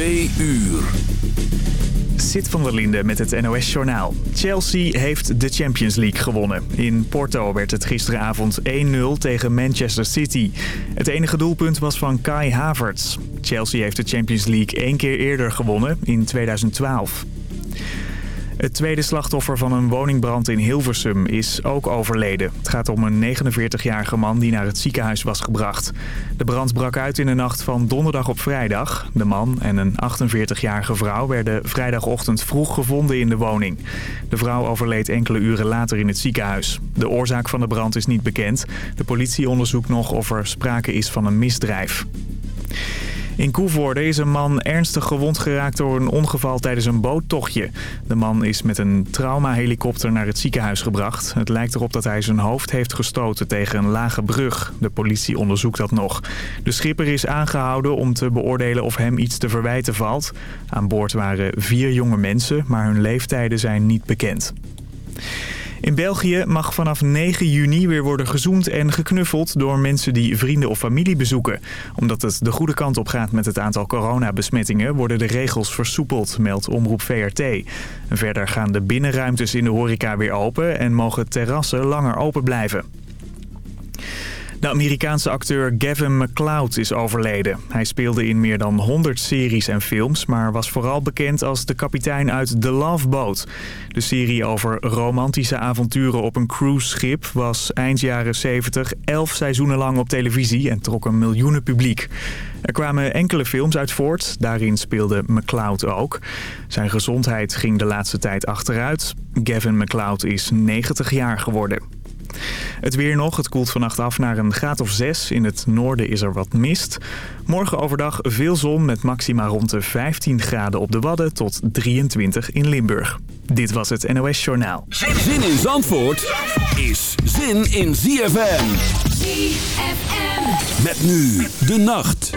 Twee uur. Sit van der Linde met het NOS-journaal. Chelsea heeft de Champions League gewonnen. In Porto werd het gisteravond 1-0 tegen Manchester City. Het enige doelpunt was van Kai Havertz. Chelsea heeft de Champions League één keer eerder gewonnen, in 2012. Het tweede slachtoffer van een woningbrand in Hilversum is ook overleden. Het gaat om een 49-jarige man die naar het ziekenhuis was gebracht. De brand brak uit in de nacht van donderdag op vrijdag. De man en een 48-jarige vrouw werden vrijdagochtend vroeg gevonden in de woning. De vrouw overleed enkele uren later in het ziekenhuis. De oorzaak van de brand is niet bekend. De politie onderzoekt nog of er sprake is van een misdrijf. In Koevoorde is een man ernstig gewond geraakt door een ongeval tijdens een boottochtje. De man is met een traumahelikopter naar het ziekenhuis gebracht. Het lijkt erop dat hij zijn hoofd heeft gestoten tegen een lage brug. De politie onderzoekt dat nog. De schipper is aangehouden om te beoordelen of hem iets te verwijten valt. Aan boord waren vier jonge mensen, maar hun leeftijden zijn niet bekend. In België mag vanaf 9 juni weer worden gezoend en geknuffeld door mensen die vrienden of familie bezoeken. Omdat het de goede kant op gaat met het aantal coronabesmettingen worden de regels versoepeld, meldt Omroep VRT. Verder gaan de binnenruimtes in de horeca weer open en mogen terrassen langer open blijven. De Amerikaanse acteur Gavin McCloud is overleden. Hij speelde in meer dan 100 series en films, maar was vooral bekend als de kapitein uit The Love Boat. De serie over romantische avonturen op een cruiseschip was eind jaren 70 elf seizoenen lang op televisie en trok een miljoenen publiek. Er kwamen enkele films uit voort, daarin speelde McCloud ook. Zijn gezondheid ging de laatste tijd achteruit. Gavin McCloud is 90 jaar geworden. Het weer nog, het koelt vannacht af naar een graad of 6. In het noorden is er wat mist. Morgen overdag veel zon met maxima rond de 15 graden op de Wadden tot 23 in Limburg. Dit was het NOS Journaal. Zin in Zandvoort is zin in ZFM. ZFM. Met nu de nacht.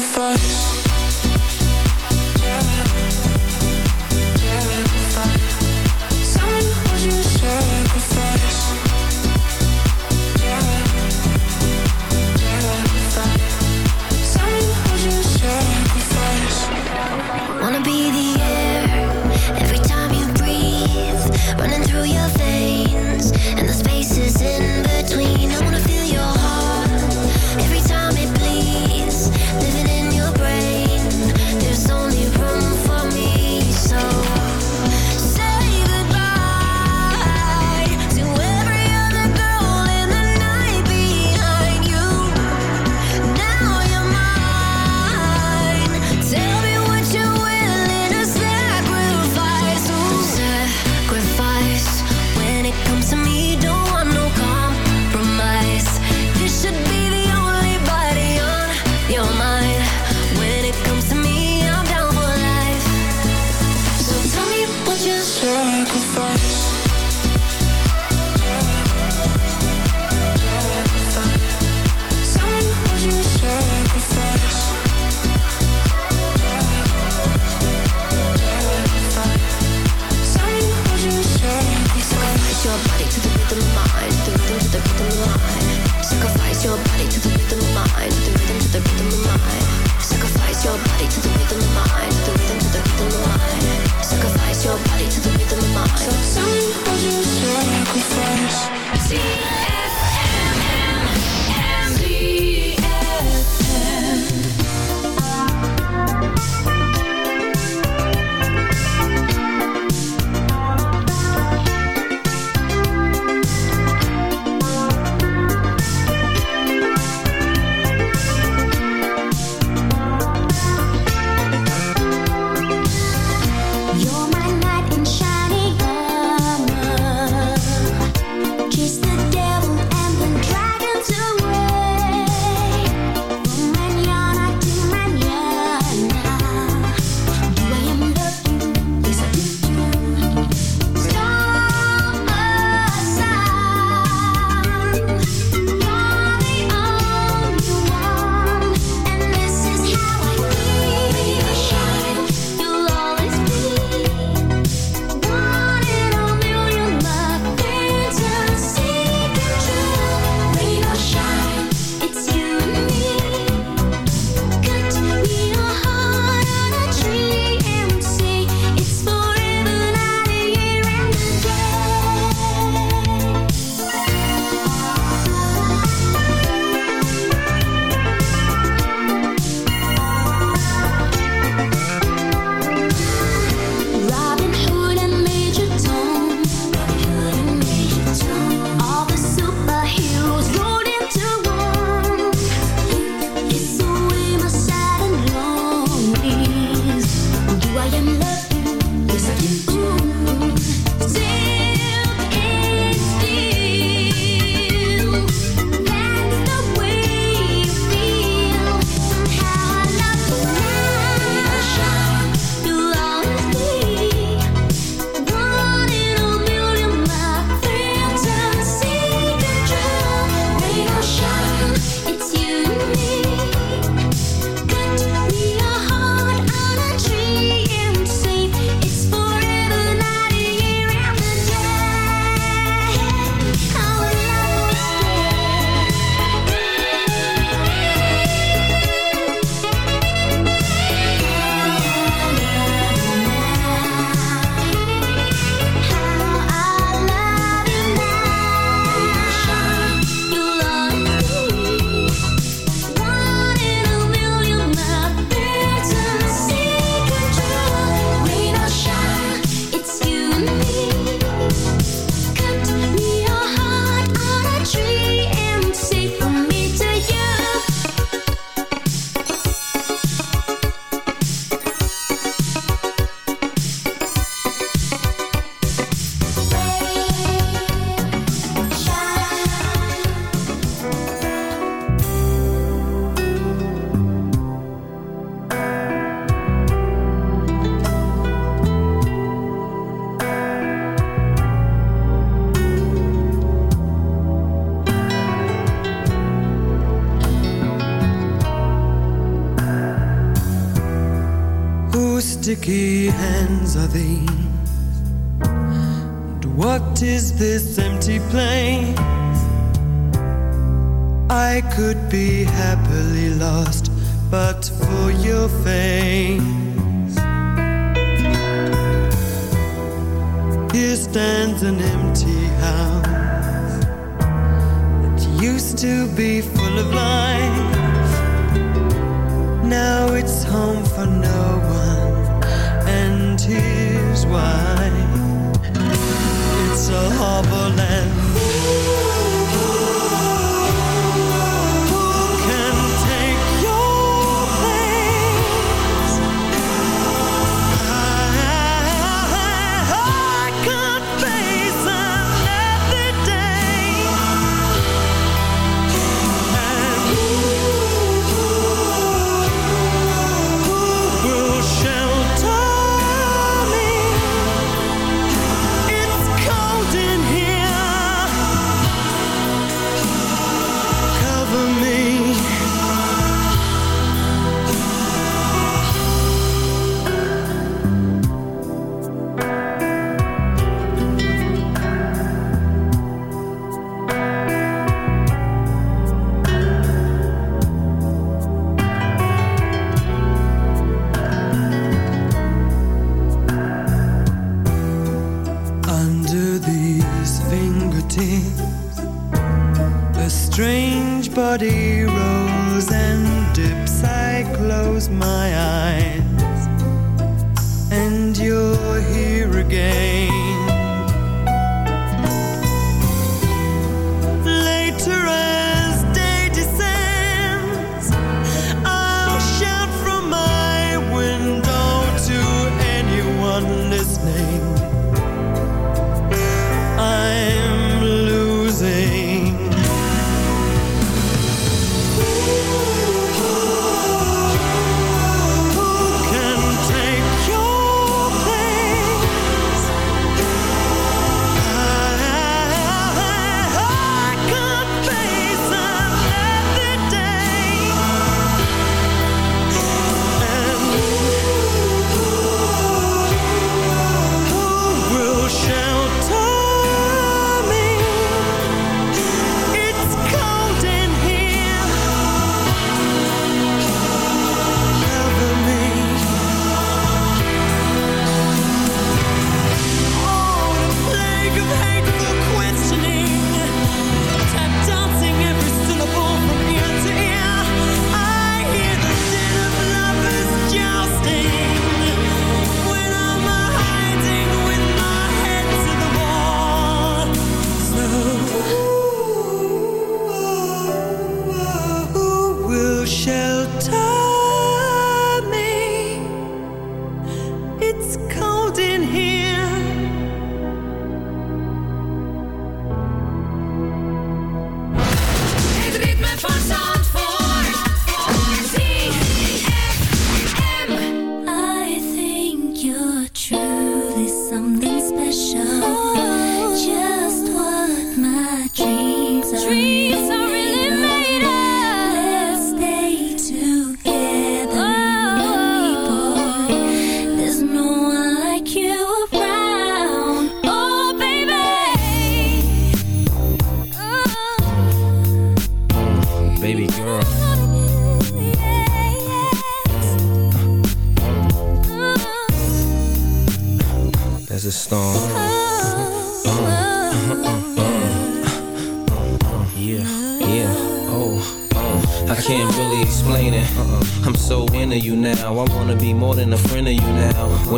Sacrifice.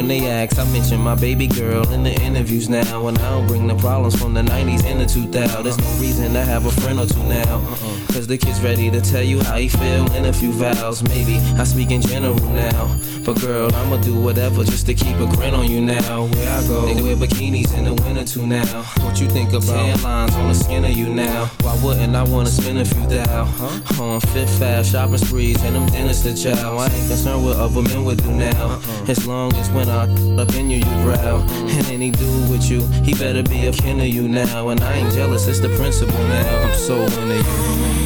জন্য I mention my baby girl in the interviews now. And I don't bring the problems from the 90s and the 2000s. There's no reason to have a friend or two now. Uh-uh. Cause the kid's ready to tell you how he feel in a few vows. Maybe I speak in general now. But girl, I'ma do whatever just to keep a grin on you now. Where I go, they wear bikinis in the winter too now. What you think about tan lines on the skin of you now? Why wouldn't I wanna spend a few thou? Huh? On fit fast shopping sprees and them dinners to chow. I ain't concerned what other men would do now. Uh-uh. As long as when I up in you, you growl. And any dude with you, he better be a kin of you now. And I ain't jealous, it's the principle now. I'm so into you.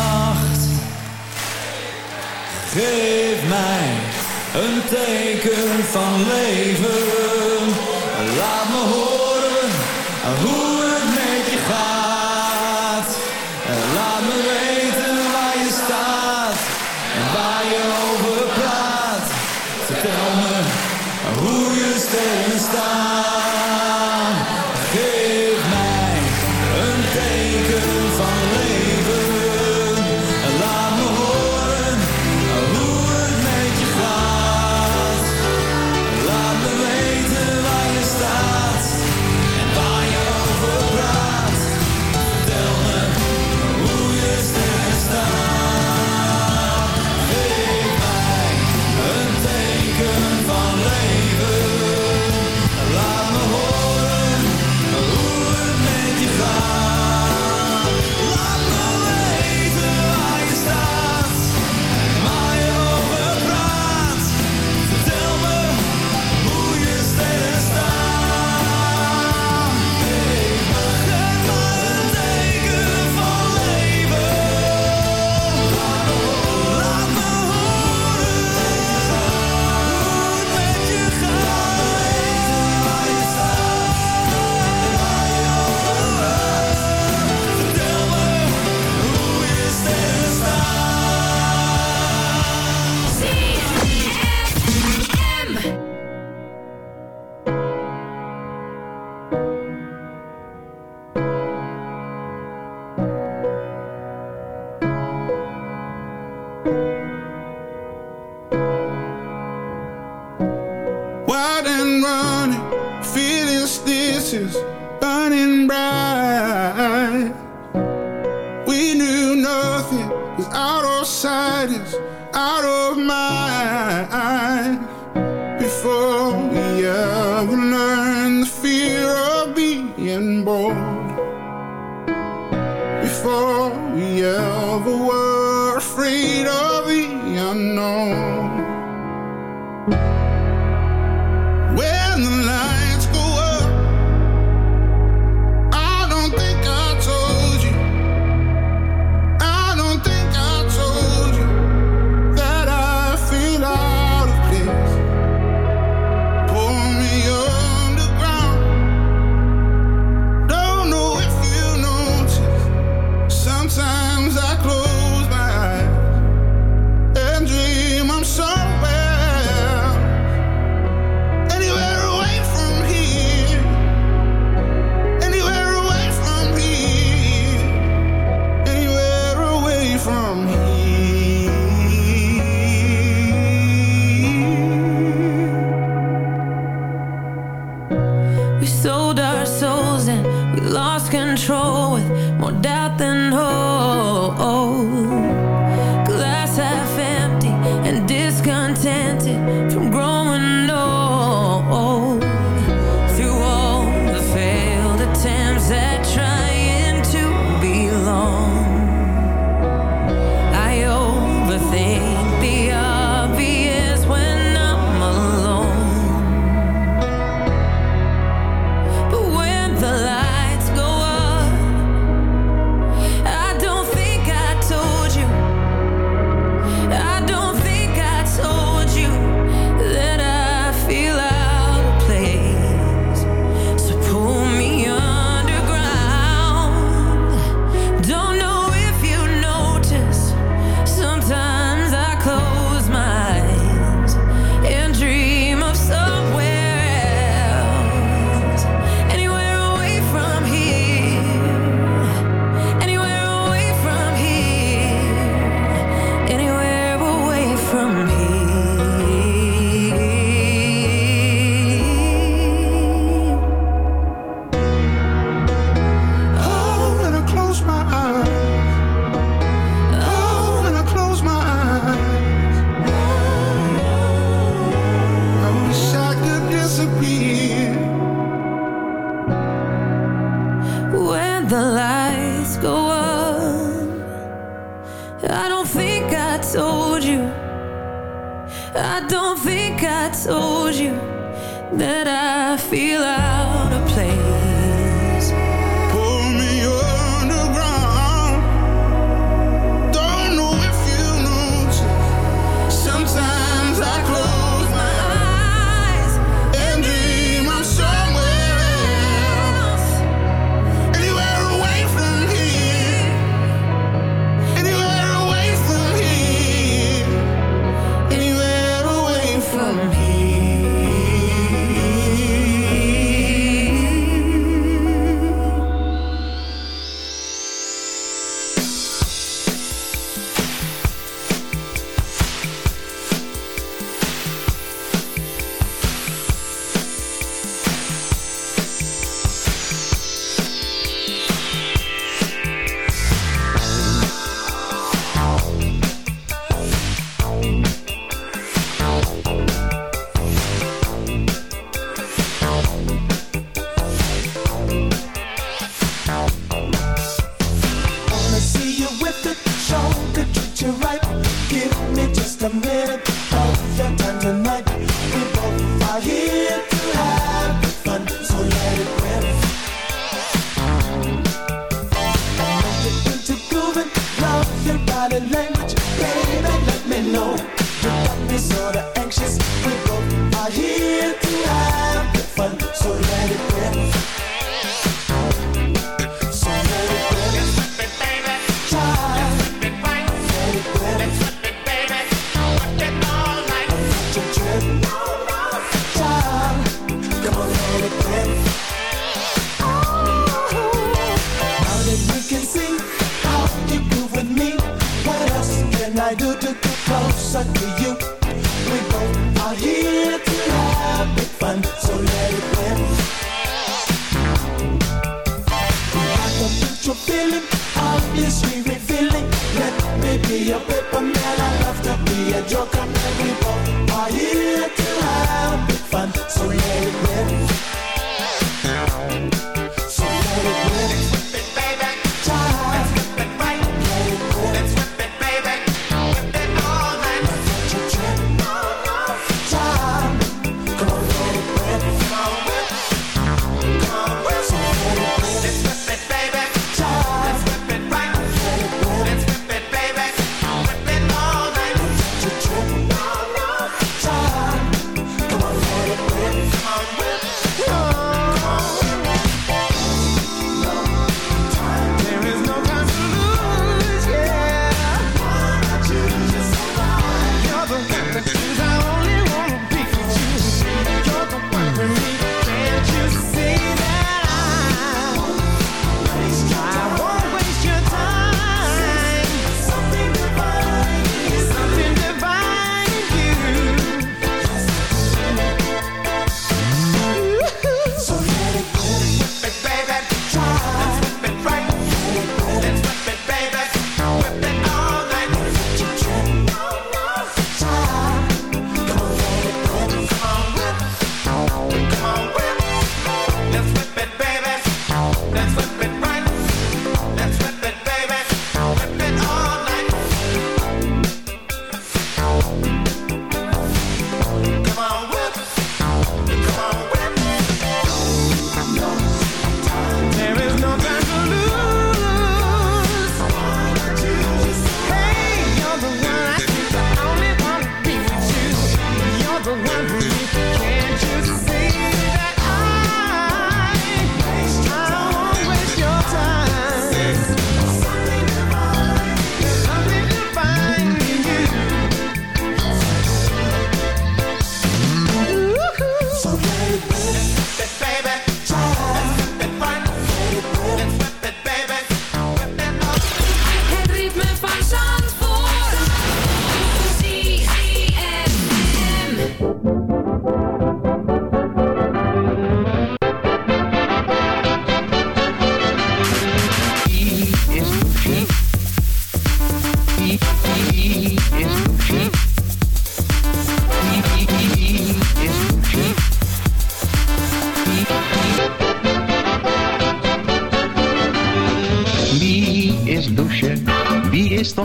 Geef mij een teken van leven. We knew nothing was out of sight, is out of mind. Before we ever learned the fear of being born.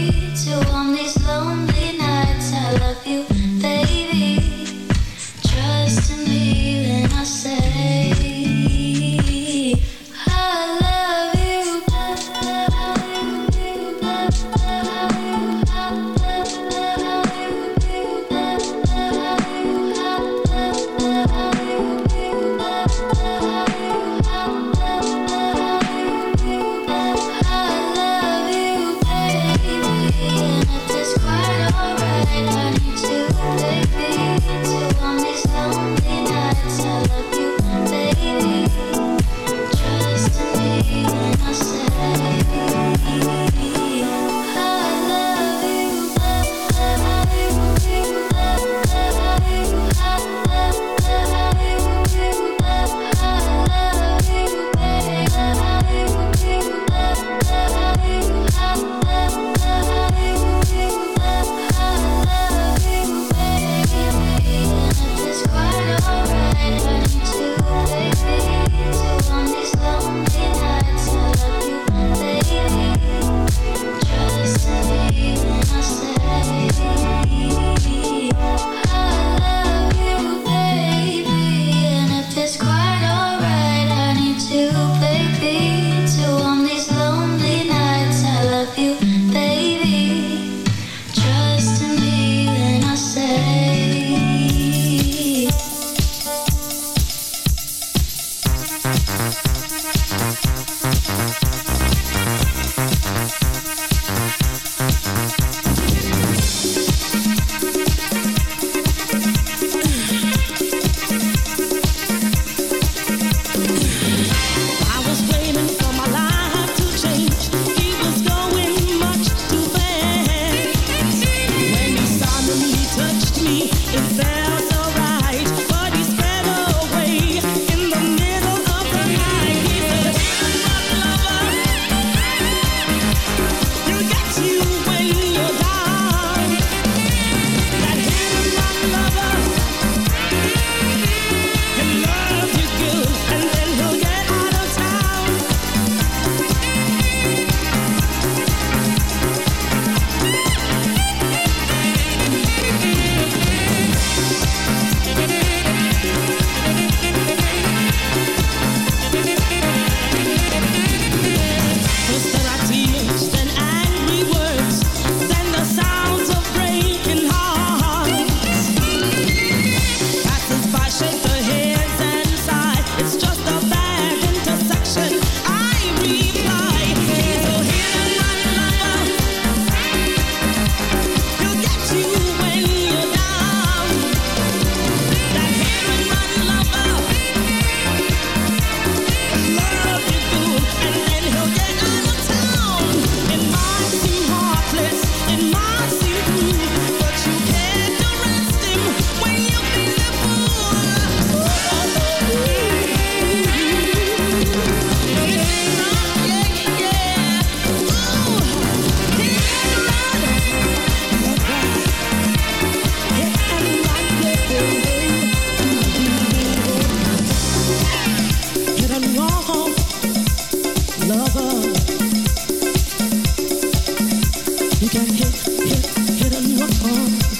To on these lonely nights. I love you. hit, hit, hitting you apart.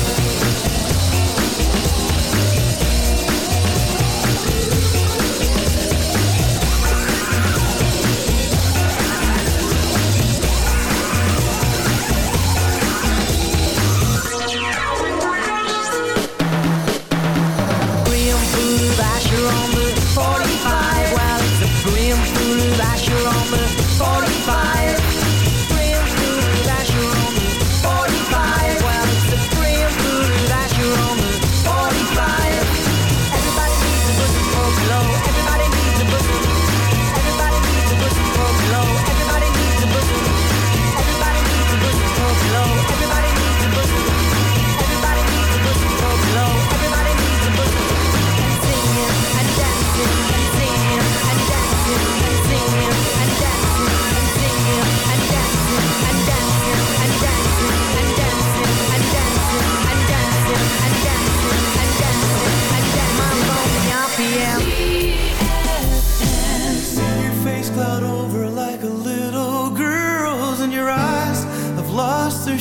fool if I should on the 40